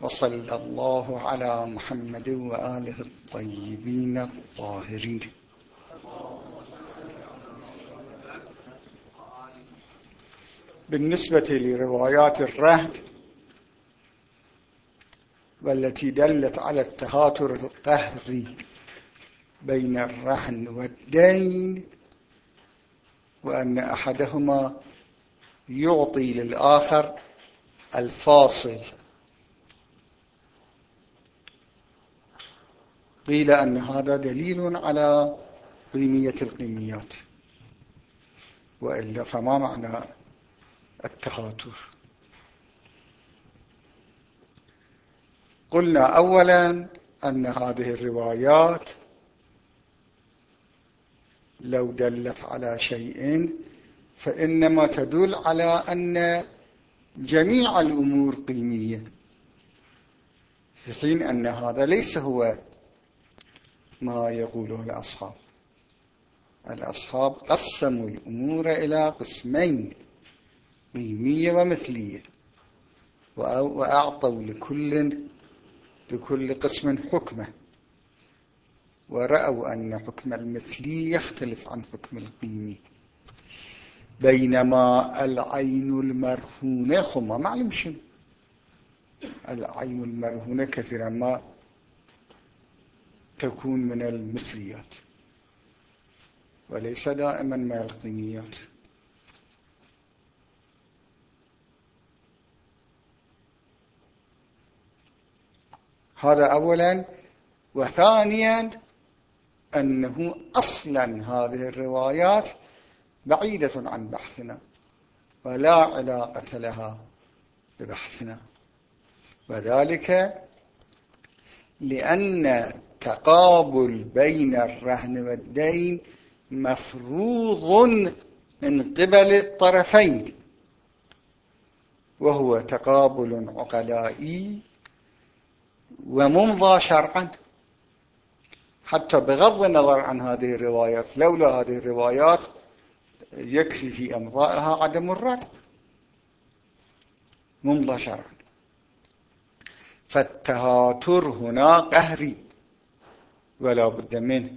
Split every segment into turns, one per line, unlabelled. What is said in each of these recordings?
وصلى الله على محمد وآله الطيبين الطاهرين. بالنسبة لروايات الرهن والتي دلت على التهاتر القهري بين الرهن والدين وأن أحدهما يعطي للآخر الفاصل قيل أن هذا دليل على قيمية القيميات. وإلا فما معنى التهاتر قلنا أولا أن هذه الروايات لو دلت على شيء فإنما تدل على أن جميع الأمور قيمية في حين أن هذا ليس هو ما يقوله الأصحاب. الأصحاب قسموا الأمور إلى قسمين قيمية ومثلية. وأعطوا لكل لكل قسم حكمة. ورأوا أن حكم المثلي يختلف عن حكم القيمي بينما العين المرهونة خما معلوم شنو. العين المرهونة كثيرا ما تكون من المثليات. وليس دائما من القيميات هذا أولا. وثانيا أنه أصلا هذه الروايات بعيدة عن بحثنا ولا علاقة لها ببحثنا. وذلك لأن تقابل بين الرهن والدين مفروض من قبل الطرفين وهو تقابل عقلائي وممضى شرعا. حتى بغض النظر عن هذه الروايات لولا هذه الروايات يكفي في أمضائها عدم الرد. ممضى شرعا. فالتهاتر هنا قهري. ولا بد منه.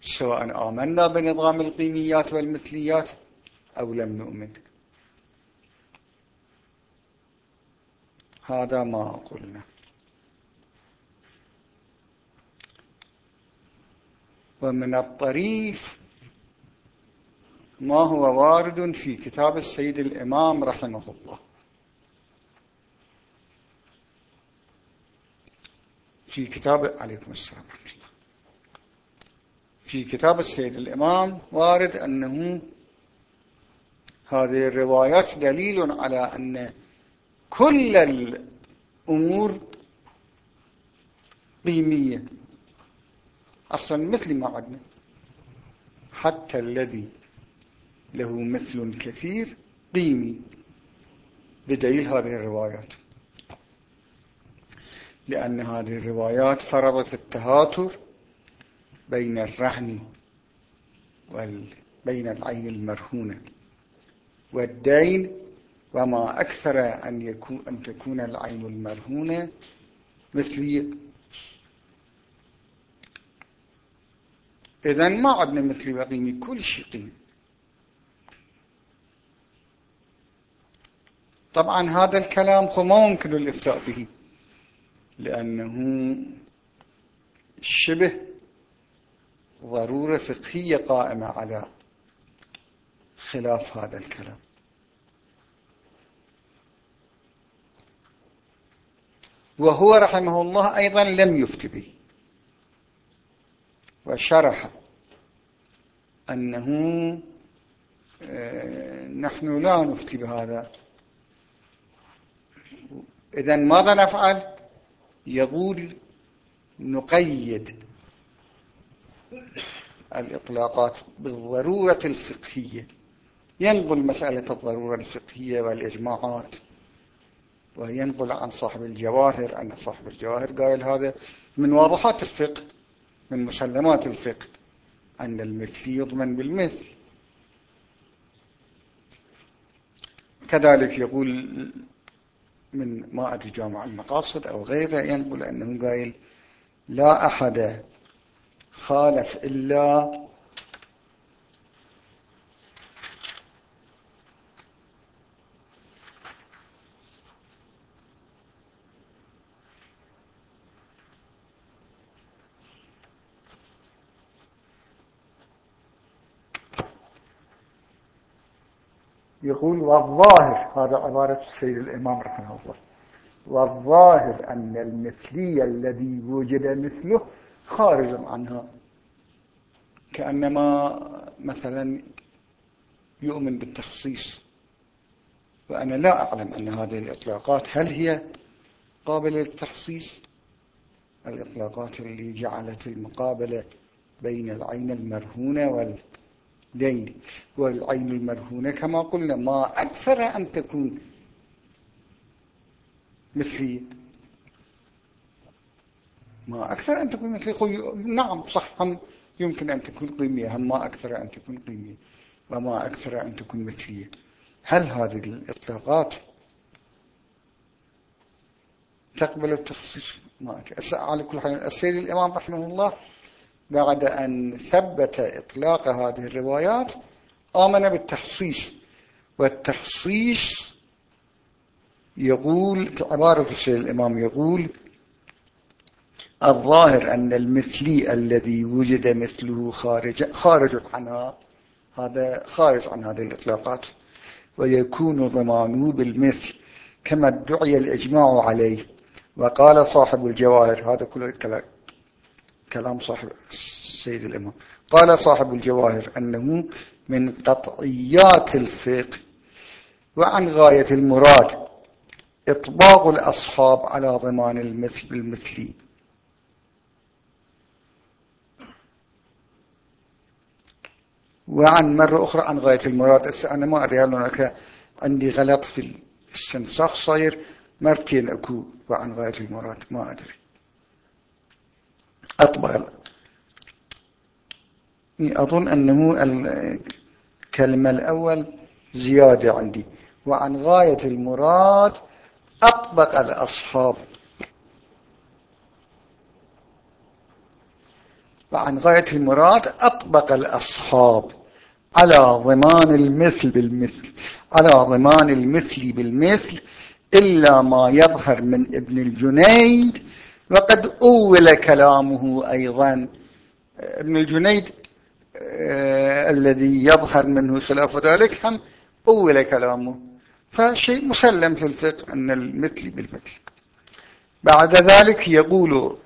سواء آمنا بنظام القيميات والمثليات أو لم نؤمن. هذا ما قلنا. ومن الطريف ما هو وارد في كتاب السيد الإمام رحمه الله. في كتاب عليكم السلام في كتاب السيد الإمام وارد أنه هذه الروايات دليل على أن كل الأمور قيمية. أصلا مثل ما عدنا. حتى الذي له مثل كثير قيمي. بدليل هذه الروايات. لأن هذه الروايات فرضت التهاتر بين الرهن وبين العين المرهونة والدين وما أكثر أن, يكون أن تكون العين المرهونة مثلية إذا ما عدنا مثل وقيمي كل شيء. قيم طبعا هذا الكلام ما ممكن الإفتاء به. لأنه شبه ضرورة فقهية قائمة على خلاف هذا الكلام. وهو رحمه الله أيضا لم يفت به. وشرح أنه آه، نحن لا نفتي بهذا. إذا ماذا نفعل؟ يقول نقيد الإطلاقات بالضرورة الفقهية. ينقل مسألة الضرورة الفقهية والإجماعات وينقل عن صاحب الجواهر أن صاحب الجواهر قال هذا من واضحات الفقه من مسلمات الفقه أن المثل يضمن بالمثل. كذلك يقول من ما أدري جامع المقاصد أو غيره ينقل أنه قايل لا أحد خالف إلا يقول والظاهر هذا عبارة السيد الإمام رحمه الله. والظاهر أن المثلي الذي وجد مثله خارج عنها. كأنما مثلا يؤمن بالتخصيص. وأنا لا أعلم أن هذه الإطلاقات هل هي قابلة للتخصيص؟ الإطلاقات اللي جعلت المقابلة بين العين المرهونة والدين والعين المرهونة كما قلنا ما أكثر أن تكون مثلية ما أكثر أن تكون مثلية نعم صح هم يمكن أن تكون قيمية هم ما أكثر أن تكون قيمية وما أكثر أن تكون مثلية. هل هذه الإطلاقات تقبل التخصيص؟ ما أدري. على كل حال السيد الإمام رحمه الله بعد أن ثبت إطلاق هذه الروايات آمن بالتخصيص. والتخصيص يقول عبارة الإمام يقول الظاهر أن المثلي الذي وجد مثله خارج خارج عنها هذا خارج عن هذه الإطلاقات. ويكون ضمانه بالمثل كما ادعي الإجماع عليه. وقال صاحب الجواهر هذا كله كلام صاحب السيد الإمام. قال صاحب الجواهر أنه من قطعيات الفقه وعن غاية المراد إطباق الأصحاب على ضمان المثل بالمثلي وعن مرة أخرى عن غاية المراد أنا ما أدري هل هناك عندي غلط في الاستنساخ صاير مرتين أكو وعن غاية المراد ما أدري. أطبع. أظن أنه الكلمة الأول زيادة عندي. وعن غاية المراد أطبق الأصحاب. وعن غاية المراد أطبق الأصحاب. على ضمان المثل بالمثل. على ضمان المثل بالمثل. إلا ما يظهر من ابن الجنيد وقد أول كلامه أيضا ابن الجنيد آه الذي يظهر منه خلاف ذلك هم أول كلامه. فشيء مسلم في الفقه أن المثل بالمثل. بعد ذلك يقول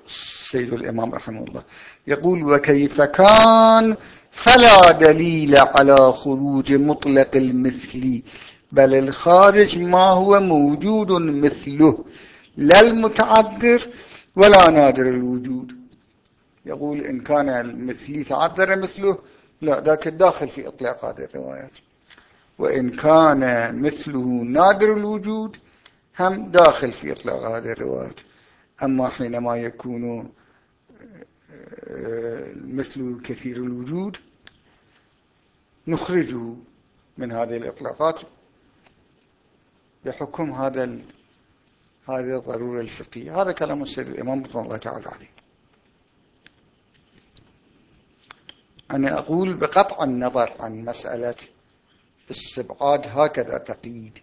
سيد الإمام رحمه الله يقول وكيف كان؟ فلا دليل على خروج مطلق المثل بل الخارج ما هو موجود مثله لا المتعذر ولا نادر الوجود. يقول إن كان المثلي تعذر مثله لا ذاك الداخل في إطلاق هذه الروايات. وإن كان مثله نادر الوجود هم داخل في إطلاق هذه الروايات. أما حينما يكون آه، مثل كثير الوجود نخرجه من هذه الإطلاقات. بحكم هذا هذه الضرورة الفقهية هذا كلام السيد الإمام رحمه الله تعالى عليه. أنا أقول بقطع النظر عن مسألة استبعاد هكذا تقييد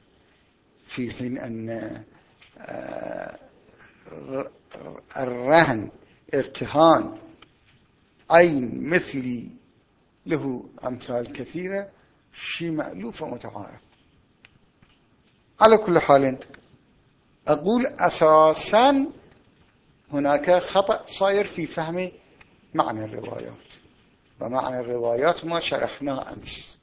في حين أن آه، الرهن ارتهان عين مثلي له أمثال كثيرة شيء مألوف ومتعارف. على كل حال أقول أساسا هناك خطأ صاير في فهم معنى الروايات. ومعنى الروايات ما شرحناه أمس.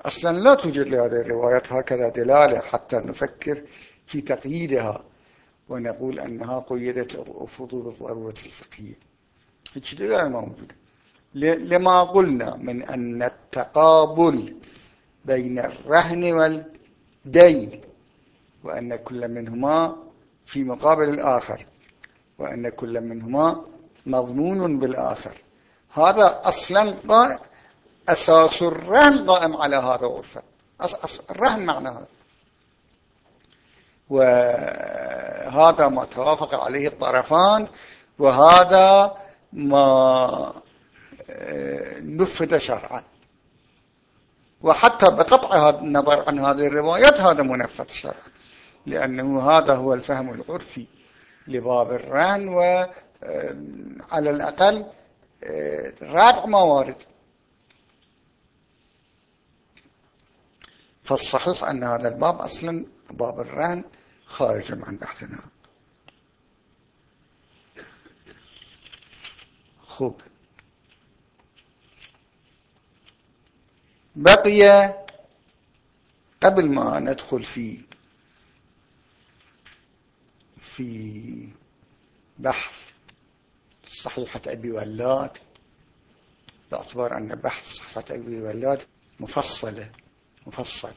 أصلا لا توجد لهذه الروايات هكذا دلالة حتى نفكر في تقييدها ونقول أنها قيدت فضول الضرورة الفقهية. هيك دلالة ما موجودة. لما قلنا من أن التقابل بين الرهن والدين وأن كل منهما في مقابل الآخر وأن كل منهما مضمون بالآخر. هذا أصلا أساس الرهن قائم على هذا عرفا الرهن معنى هذا. وهذا ما توافق عليه الطرفان وهذا ما آه، نفذ شرعا. وحتى بقطع النظر عن هذه الروايات هذا منفذ شرعا. لأنه هذا هو الفهم العرفي لباب الرهن وعلى الأقل آه، رابع موارد. فالصحيح أن هذا الباب أصلا باب الرهن خارج عن بحثنا خوب. بقي قبل ما ندخل في في بحث صحيحة أبي ولاد. باعتبار أن بحث صحيحة أبي ولاد مفصلة مفصل.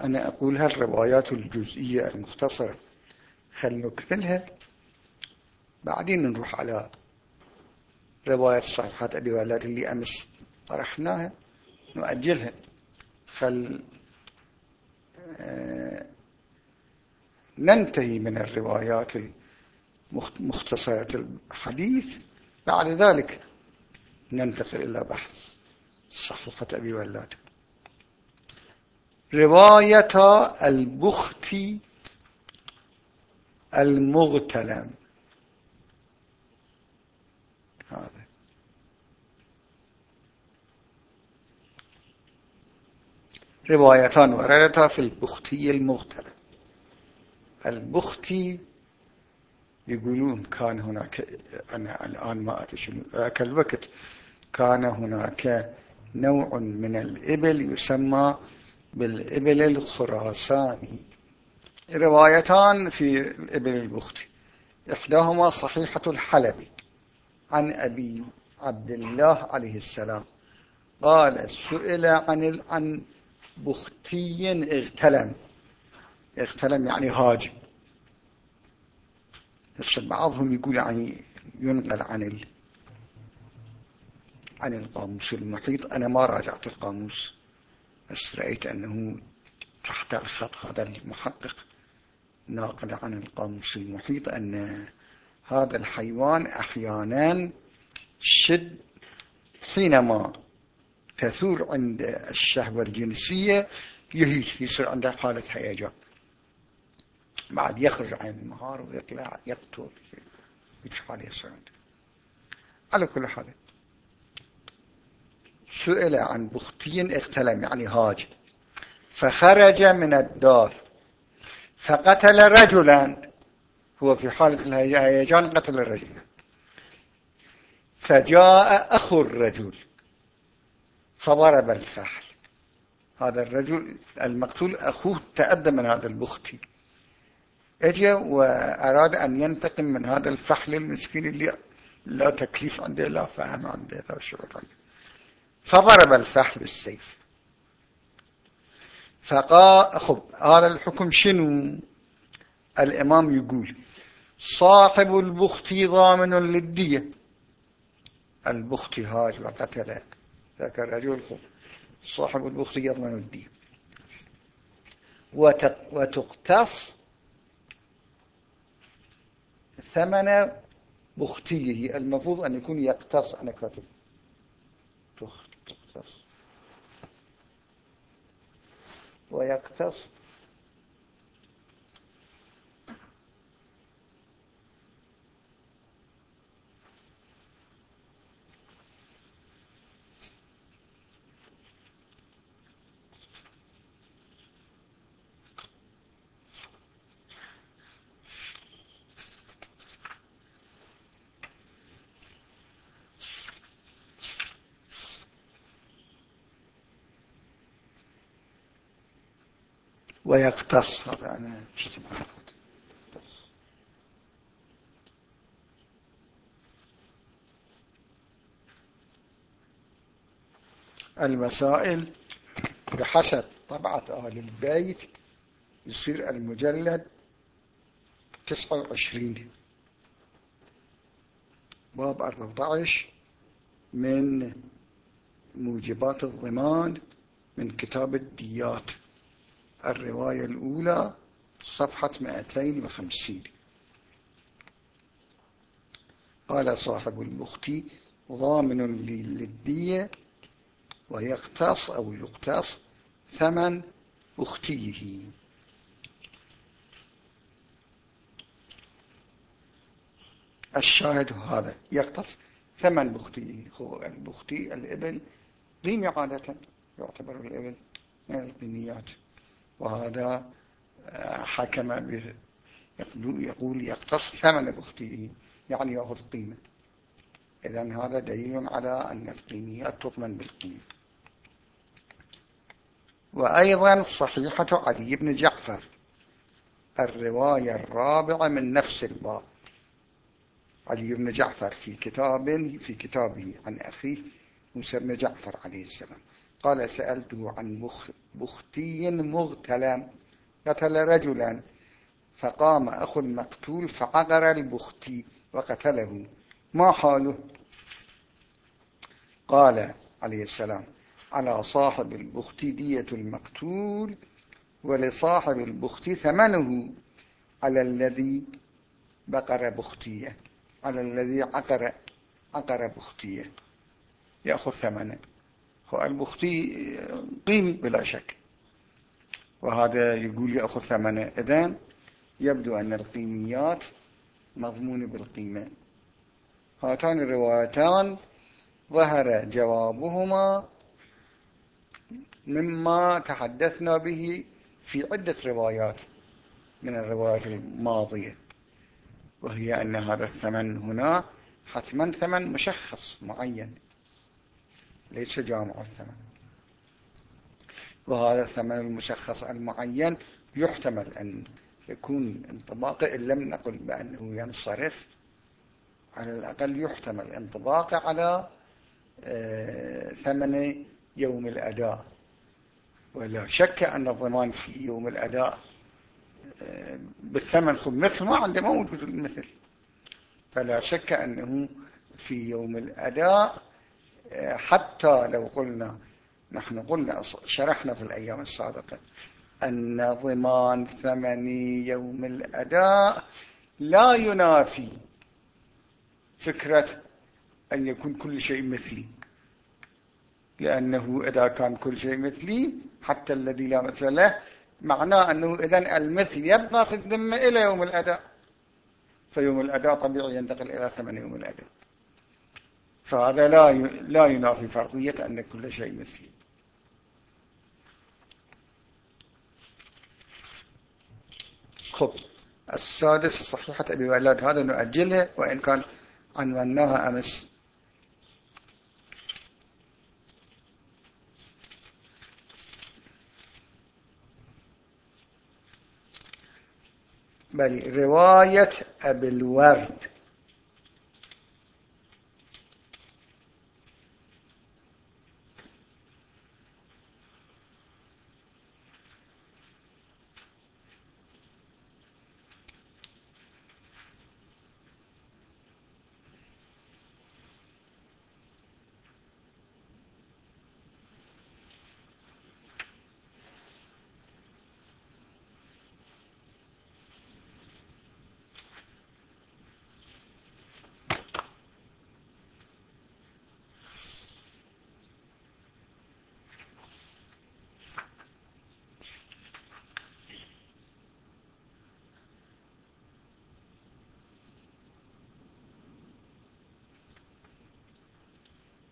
أنا أقول هالروايات الجزئية المختصرة خل نكملها. بعدين نروح على رواية صحيحة أبي ولاد اللي أمس طرحناها نؤجلها. فل آه، ننتهي من الروايات مختصرة الحديث. بعد ذلك ننتقل إلى بحث صحيفة أبي ولاد. رواية البختي المغتلم هذا. روايتان وردتا في البختي المغتلم البختي يقولون كان هناك أنا الآن ما أدري شنو ذاك الوقت كان هناك نوع من الإبل يسمى بالإبل الخراساني. روايتان في الإبل البختي إحداهما صحيحة الحلبي عن أبي عبد الله عليه السلام. قال سئل عن عن بختي اغتلم. اغتلم يعني هاجم. بعضهم يقول يعني ينقل عن ال... عن القاموس. المحيط أنا ما راجعت القاموس بس رأيت أنه تحت الخط هذا المحقق ناقل عن القاموس المحيط أن هذا الحيوان أحيانا شد حينما تثور عند الشهوة الجنسية يهيج يصير عنده حالة هيجان. بعد يخرج عن النهار ويطلع حال يصير عنده على كل حال سئل عن بختي اختلم يعني هاج فخرج من الدار فقتل رجلا. هو في حالة الهيجان قتل رجلا فجاء أخو الرجل فضرب الفحل. هذا الرجل المقتول أخوه تأدى من هذا البختي اجى وأراد أن ينتقم من هذا الفحل المسكين اللي لا تكليف عنده لا فهم عنده لا شعور عنده. فضرب الفحل بالسيف فقال خب هذا الحكم شنو؟ الإمام يقول صاحب البختي ضامن للدية. البختي هاج وقتل ذاك الرجل صاحب البختي يضمن الدية. وتقتص ثمن بختيه المفروض أن يكون يقتص أنا كاتب. تقتص ويقتص ويقتص. هذا أنا اجتماع. المسائل بحسب طبعة أهل البيت يصير المجلد تسعة وعشرين. باب أربعة عشر من موجبات الضمان من كتاب الديات. الرواية الأولى صفحة 250 قال صاحب المختي ضامن للدية ويقتص أو يقتص ثمن أختيه. الشاهد هذا يقتص ثمن بختيه البختي الإبل قيمة عادة يعتبر الإبل من القيميات. وهذا آه، حكم يقول يقتص ثمن بختيه يعني يأخذ قيمة إذا هذا دليل على أن القيميات تضمن بالقيمة. وأيضا صحيحة علي بن جعفر الرواية الرابعة من نفس الباب. علي بن جعفر في كتاب في كتابه عن أخيه بن جعفر عليه السلام. قال سألته عن بختي مغتلا قتل رجلا فقام أخو المقتول فعقر البختي وقتله. ما حاله؟ قال عليه السلام على صاحب البخت دية المقتول ولصاحب البخت ثمنه على الذي بقر بختيه على الذي عقر عقر بختيه. يأخذ ثمنه. البختي قيم بلا شك. وهذا يقول يأخذ ثمنه إذن يبدو أن القيميات مضمونة بالقيمة. هاتان الروايتان ظهر جوابهما مما تحدثنا به في عدة روايات من الروايات الماضية. وهي أن هذا الثمن هنا حتما ثمن مشخص معين. ليس جامع الثمن. وهذا الثمن المشخص المعين يحتمل أن يكون انطباقه إن لم نقل بأنه ينصرف على الأقل يحتمل انطباقه على آه، ثمن يوم الأداء. ولا شك أن الضمان في يوم الأداء آه، بالثمن خب مثل ما عنده موجود المثل فلا شك أنه في يوم الأداء حتى لو قلنا نحن قلنا شرحنا في الأيام السابقة أن ضمان ثمن يوم الأداء لا ينافي فكرة أن يكون كل شيء مثلي لأنه إذا كان كل شيء مثلي حتى الذي لا مثل له معناه أنه إذن المثل يبقى في الذمة إلى يوم الأداء. فيوم الأداء طبيعي ينتقل إلى ثمن يوم الأداء. فهذا لا لا ينافي فرضية أن كل شيء مثلي. خب. السادس صحيحة أبي ولاد هذا نؤجلها وإن كان عنوناها أمس. بل رواية أبي الورد.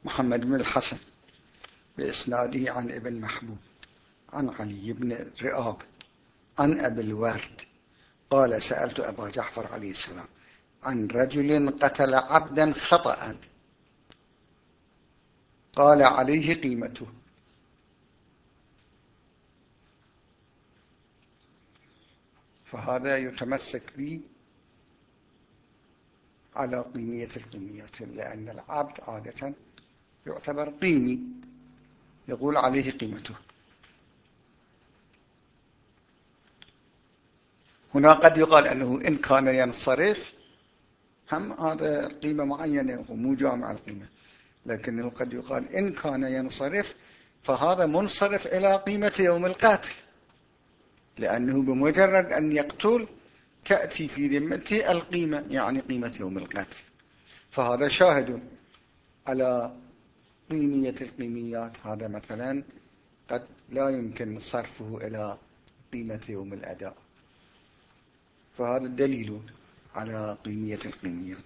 محمد بن الحسن بإسناده عن ابن محبوب عن علي بن رئاب عن أبي الورد. قال سألت أبا جعفر عليه السلام عن رجل قتل عبدا خطأ. قال عليه قيمته. فهذا يتمسك به على قيمية القيميات لأن العبد عادة يعتبر قيمي يقول عليه قيمته. هنا قد يقال أنه إن كان ينصرف هم هذا قيمة معينة ومو جامع القيمة. لكنه قد يقال إن كان ينصرف فهذا منصرف إلى قيمة يوم القاتل. لأنه بمجرد أن يقتل تأتي في ذمته القيمة يعني قيمة يوم القتل فهذا شاهد على قيمية القيميات هذا مثلا قد لا يمكن صرفه إلى قيمة يوم الأداء. فهذا الدليل على قيمية القيميات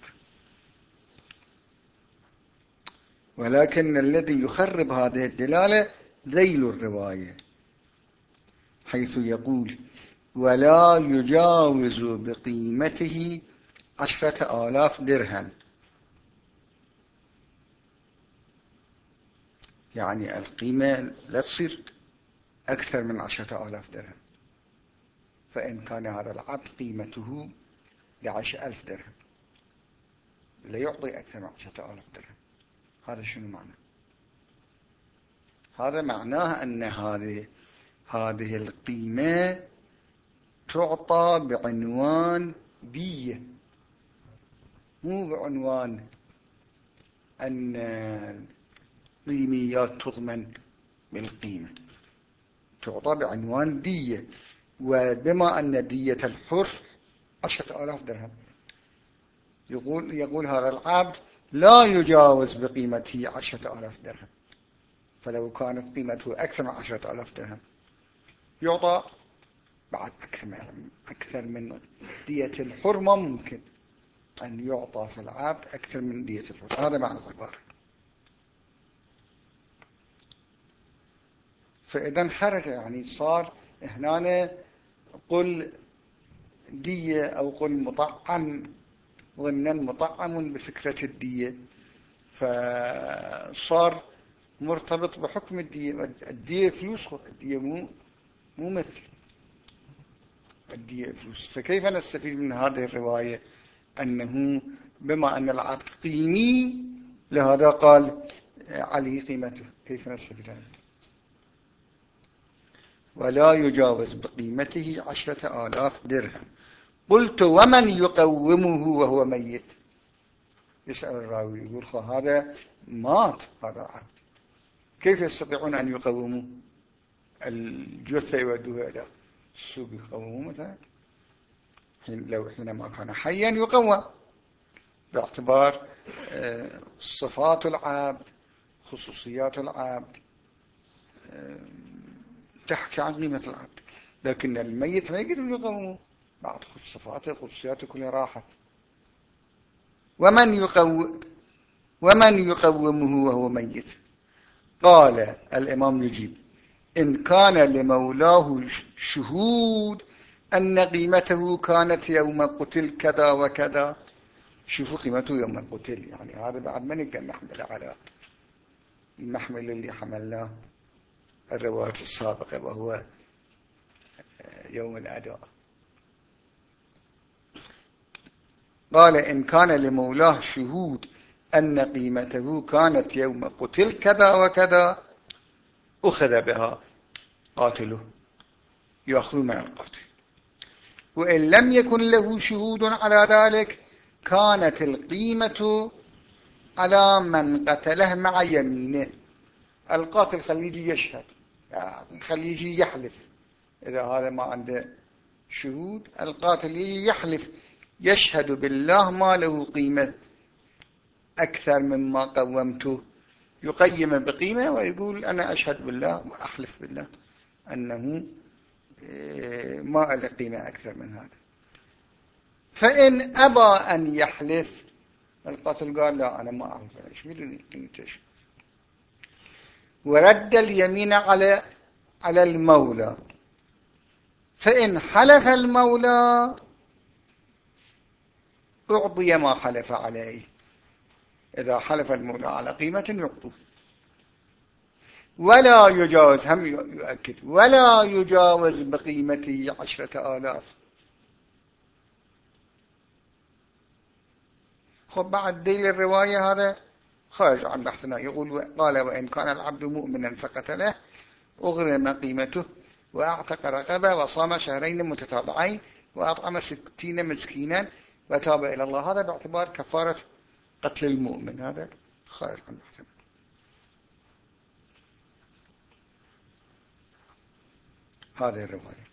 ولكن الذي يخرب هذه الدلالة ذيل الرواية حيث يقول ولا يجاوز بقيمته عشرة آلاف درهم. يعني القيمة لا تصير أكثر من عشرة آلاف درهم. فإن كان هذا العبد قيمته لعشر ألف درهم لا يعطي أكثر من عشرة آلاف درهم. هذا شنو معنى؟ هذا معناه أن هذه هذه القيمة تعطى بعنوان دية مو بعنوان أن القيميات تضمن بالقيمة. تعطى بعنوان دية. وبما أن دية الحر عشرة آلاف درهم. يقول, يقول هذا العبد لا يجاوز بقيمته عشرة آلاف درهم. فلو كانت قيمته أكثر من عشرة آلاف درهم يعطى بعد أكثر من دية الحر. ممكن أن يعطى في العبد أكثر من دية الحر. هذا معنى العبارة. فإذا خرج يعني صار هنا قل دية أو قل مطعم ظنا مطعم بفكرة الدية. فصار مرتبط بحكم الدية. الدية فلوس الدية مو مو مثل. الدية فلوس. فكيف نستفيد من هذه الرواية؟ أنه بما أن العبد قيمي لهذا قال عليه قيمته. كيف نستفيد منه ولا يجاوز بقيمته عشرة آلاف درهم. قلت ومن يقومه وهو ميت؟ يسأل الراوي يقول هذا مات هذا العبد كيف يستطيعون أن يقوموا؟ الجثة يودوها إلى السوق يقوموا مثلا. لو حينما كان حيا يقوم. باعتبار آه، صفات العبد خصوصيات العبد آه، تحكي عن قيمة العبد. لكن الميت ما يقدر يقومه بعد صفاته خصوصياته كلها راحت ومن يقوم ومن يقومه وهو ميت؟ قال الإمام يجيب إن كان لمولاه شهود أن قيمته كانت يوم قتل كذا وكذا. شوفوا قيمته يوم قتل. يعني هذا بعد ما نقدر نحمل على المحمل اللي حملناه. الرواية السابقة وهو يوم الأداء قال إن كان لمولاه شهود أن قيمته كانت يوم قتل كذا وكذا أخذ بها قاتله يأخذ من القاتل وإن لم يكن له شهود على ذلك كانت القيمة على من قتله مع يمينه. القاتل خليجي يشهد. خليجي يحلف. إذا هذا ما عنده شهود القاتل يحلف. يشهد بالله ما له قيمة. أكثر مما قومته. يقيم بقيمة ويقول أنا أشهد بالله وأحلف بالله أنه إيه، ما له قيمة أكثر من هذا. فإن أبى أن يحلف القاتل قال لا أنا ما أعرف إيش بدوني قيمتش ورد اليمين على على المولى. فإن حلف المولى أعطي ما حلف عليه. إذا حلف المولى على قيمة يعطوا ولا يجاوز هم يؤكد ولا يجاوز بقيمته عشرة آلاف. خب بعد ديل الرواية هذا خرج عن بحثنا. يقول قال وإن كان العبد مؤمنا فقتله أغرم قيمته وأعتق رقبة وصام شهرين متتابعين وأطعم ستين مسكينا وتاب إلى الله. هذا باعتبار كفارة قتل المؤمن. هذا خارج عن بحثنا. هذه الرواية.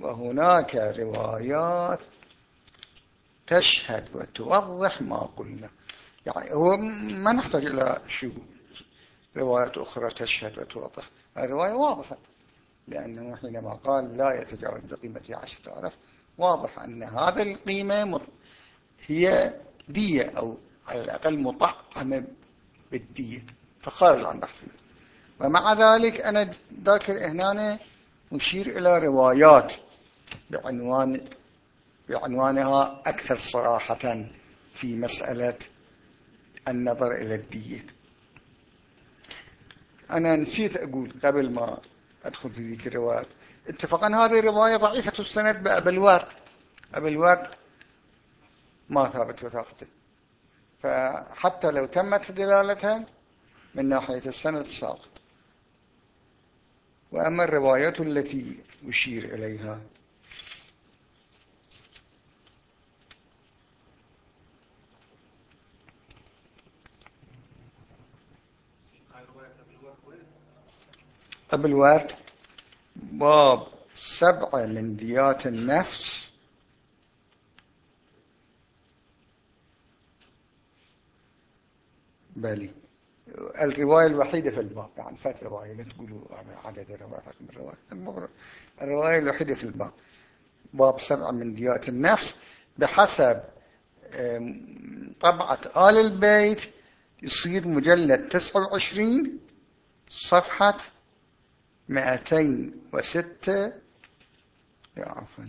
وهناك روايات تشهد وتوضح ما قلنا. يعني هو ما نحتاج إلى شو روايات أخرى تشهد وتوضح. الرواية واضحة. لأنه حينما قال لا يتجاوز بقيمة عشرة ألف واضح أن هذا القيمة هي دية أو على الأقل مطعمة بالدية. فخارج عن بحثنا ومع ذلك أنا ذاكر هنا نشير إلى روايات بعنوان بعنوانها أكثر صراحة في مسألة النظر إلى الدية أنا نسيت أقول قبل ما أدخل في ذيك الروايات اتفقا هذه الرواية ضعيفة السند أبا الورد. ما ثابت وثاقته. فحتى لو تمت دلالتها من ناحية السند ساقط. وأما الروايات التي أشير إليها قبل وقت باب سبعة من ديات النفس. بلي. الرواية الوحيدة في الباب يعني فات رواية لا تقولوا عدد الروايات من الرواية الرواية الوحيدة في الباب باب سبعة من ديات النفس بحسب طبعة آل البيت يصير مجلد 29 صفحة مئتين وستة. عفوا.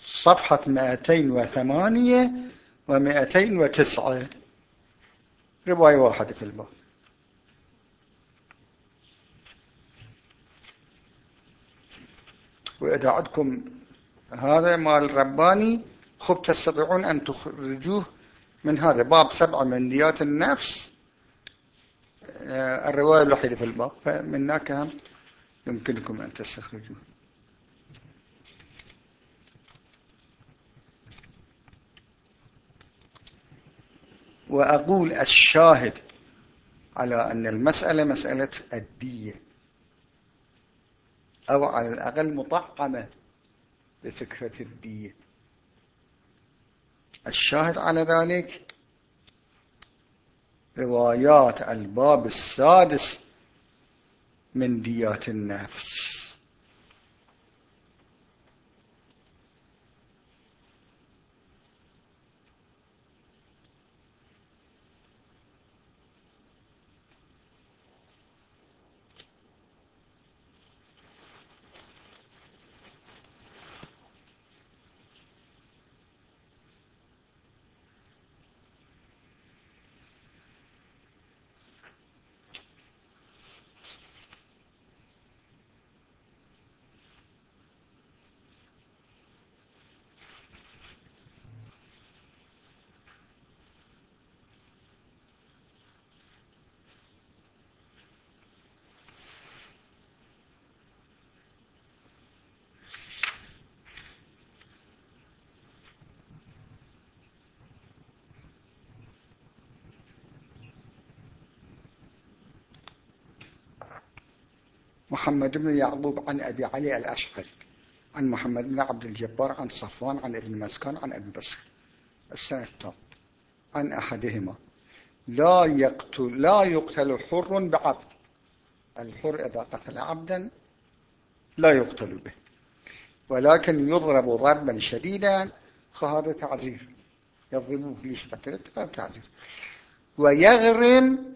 صفحة مئتين وثمانية ومئتين وتسعة. رواية واحدة في الباب وإذا عندكم هذا مال رباني خب تستطيعون أن تخرجوه من هذا باب سبعة من ديات النفس. آه، الرواية الوحيدة في الباب فمن هناك يمكنكم أن تستخرجوه. وأقول الشاهد على أن المسألة مسألة الدية أو على الأقل مطعمة بفكرة الدية الشاهد على ذلك روايات الباب السادس من ديات النفس. محمد بن يعقوب عن أبي علي الأشعري عن محمد بن عبد الجبار عن صفوان عن ابن مسكان عن أبي بصر السنة عن أحدهما. لا يقتل لا يقتل حر بعبد. الحر إذا قتل عبدا لا يقتل به. ولكن يضرب ضربا شديدا فهذا تعزير. يضربوه ليش قتلت تعزير ويغرم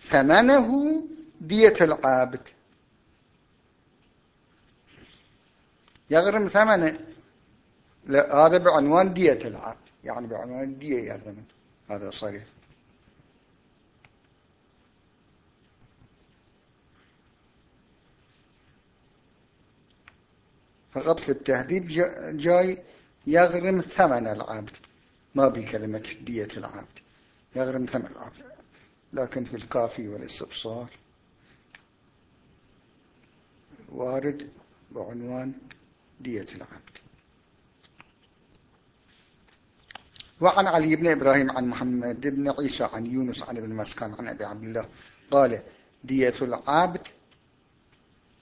ثمنه دية العابد. يغرم ثمنه. هذا بعنوان دية العبد يعني بعنوان الدية يغرم هذا صريح. فقط في التهذيب جاي يغرم ثمن العبد ما بكلمة دية العبد يغرم ثمن العبد لكن في الكافي والاستبصار وارد بعنوان دية العبد. وعن علي بن إبراهيم عن محمد بن عيسى عن يونس عن ابن مسكان عن أبي عبد الله قال دية العبد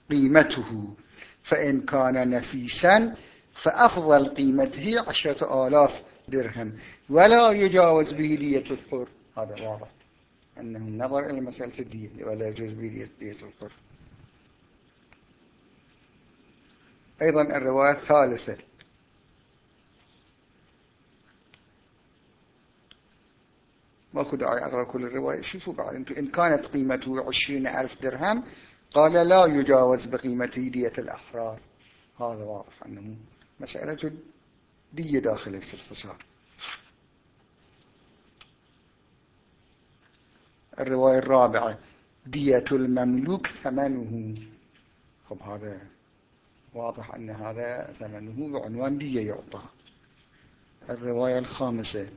قيمته فإن كان نفيسا فأفضل قيمته عشرة آلاف درهم ولا يجاوز به دية الحر هذا واضح. أنه النظر إلى مسألة الدية ولا يجوز به دية الحر أيضا الرواية الثالثة ماكو داعي أقرأ كل الرواية. شوفوا بعد أنتم إن كانت قيمته عشرين ألف درهم قال لا يجاوز بقيمة دية الأحرار هذا واضح أنه مسألة دية داخلة في الخسار الرواية الرابعة دية المملوك ثمنه. خب هذا واضح أن هذا ثمنه بعنوان دية يعطى. الرواية الخامسة.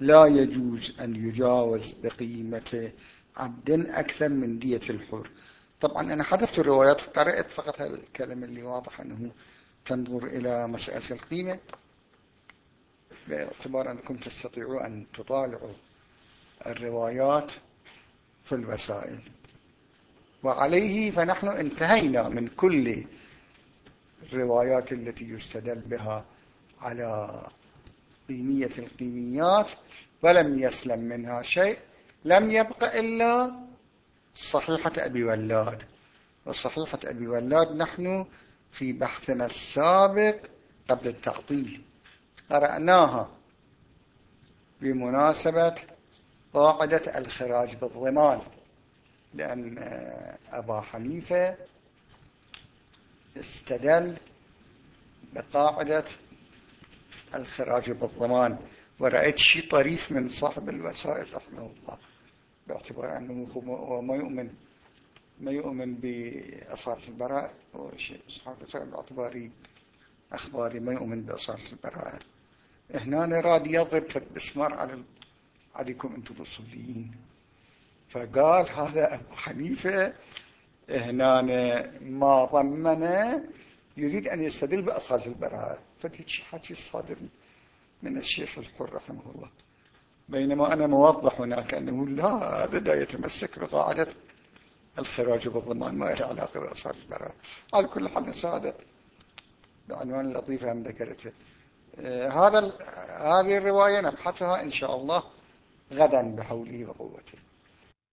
لا يجوز أن يجاوز بقيمة عبد أكثر من دية الحر. طبعا أنا حذفت الروايات قرأت فقط الكلمة اللي واضح أنه تنظر إلى مسألة القيمة. باعتبار أنكم تستطيعوا أن تطالعوا الروايات في الوسائل. وعليه فنحن انتهينا من كل الروايات التي يستدل بها على قيمية القيميات ولم يسلم منها شيء. لم يبق إلا صحيحة أبي ولاد. وصحيحة أبي ولاد نحن في بحثنا السابق قبل التعطيل. قرأناها بمناسبة قاعدة الخراج بالضمان. لأن أبا حنيفة استدل بقاعدة الخراج بالضمان. ورأيت شيء طريف من صاحب الوسائل رحمه الله باعتبار أنه هو ما يؤمن ما يؤمن بأصالة البراء صاحب الوسائل باعتباري أخباري ما يؤمن بأصالة البراء هنا راد يضرب بسمار على عليكم أنتم الأصوليين. فقال هذا أبو حنيفة هنا ما ضمن يريد أن يستدل بأصالة البراءة. فديك حكي الصادر من الشيخ الحر رحمه الله. بينما أنا موضح هناك أنه لا هذا لا يتمسك بقاعدة الخراج بالضمان ما له علاقة بأصالة البراءة. على كل حال هذا بعنوان لطيفة هم ذكرته. آه، هذا هذه الرواية نبحثها إن شاء الله غدا بحوله وقوته.